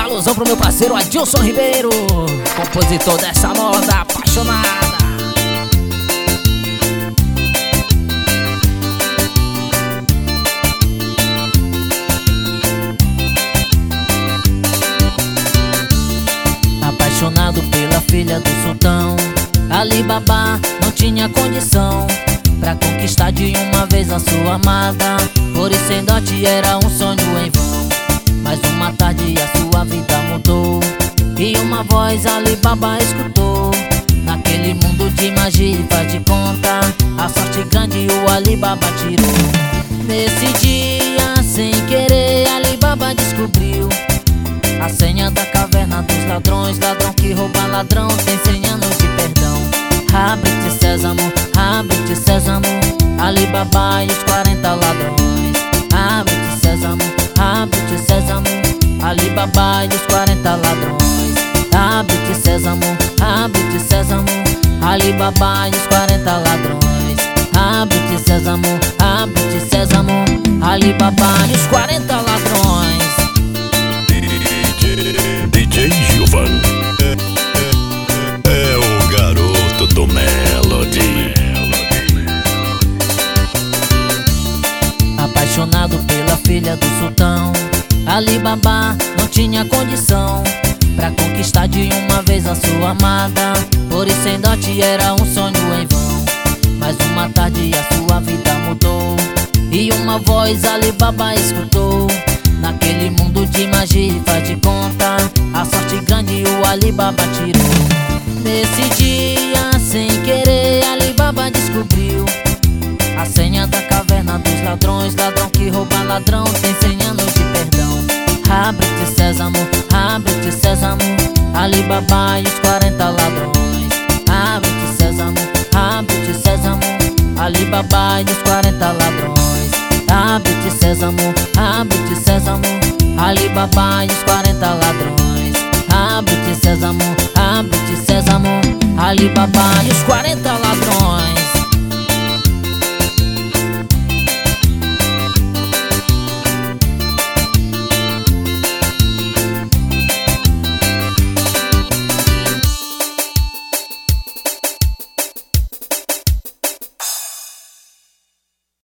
Alusão pro meu parceiro Adilson Ribeiro Compositor dessa moda apaixonada. Apaixonado pela filha do sultão Alibaba não tinha condição Pra conquistar de uma vez a sua amada. Por isso em dote era um sonho em vão Alibaba escutou. Naquele mundo de magia e faz de conta A sorte grande o Alibaba tirou. Nesse dia, sem querer, Alibaba descobriu A senha da caverna dos ladrões Ladrão que rouba ladrão, tem cem anos de perdão. Abre-te sésamo, abre-te sésamo Alibaba e os 40 ladrões. Abre-te sésamo, abre-te sésamo Alibaba e os 40 ladrões Abre-te sésamo, abre-te sésamo Alibaba e os 40 ladrões. Abre-te sésamo, abre-te sésamo Alibaba e os 40 ladrões. DJ, DJ Gilvan. É, é o garoto do Melody. Apaixonado pela filha do sultão. Alibaba não tinha condição Pra conquistar de uma vez a sua amada. Por isso em dote era um sonho em vão. Mas uma tarde a sua vida mudou. E uma voz Alibaba escutou. Naquele mundo de magia e faz de conta A sorte grande o Alibaba tirou. Nesse dia, sem querer, Alibaba descobriu A senha da caverna dos ladrões Ladrão que rouba ladrão, Abre-te sésamo, abre-te sésamo. Alibaba e os 40 ladrões. Abre-te sésamo, abre-te sésamo. Alibaba e os 40 ladrões. Abre-te sésamo, abre-te sésamo. Alibaba e os 40 ladrões. Abre-te sésamo, abre-te sésamo. Alibaba e os 40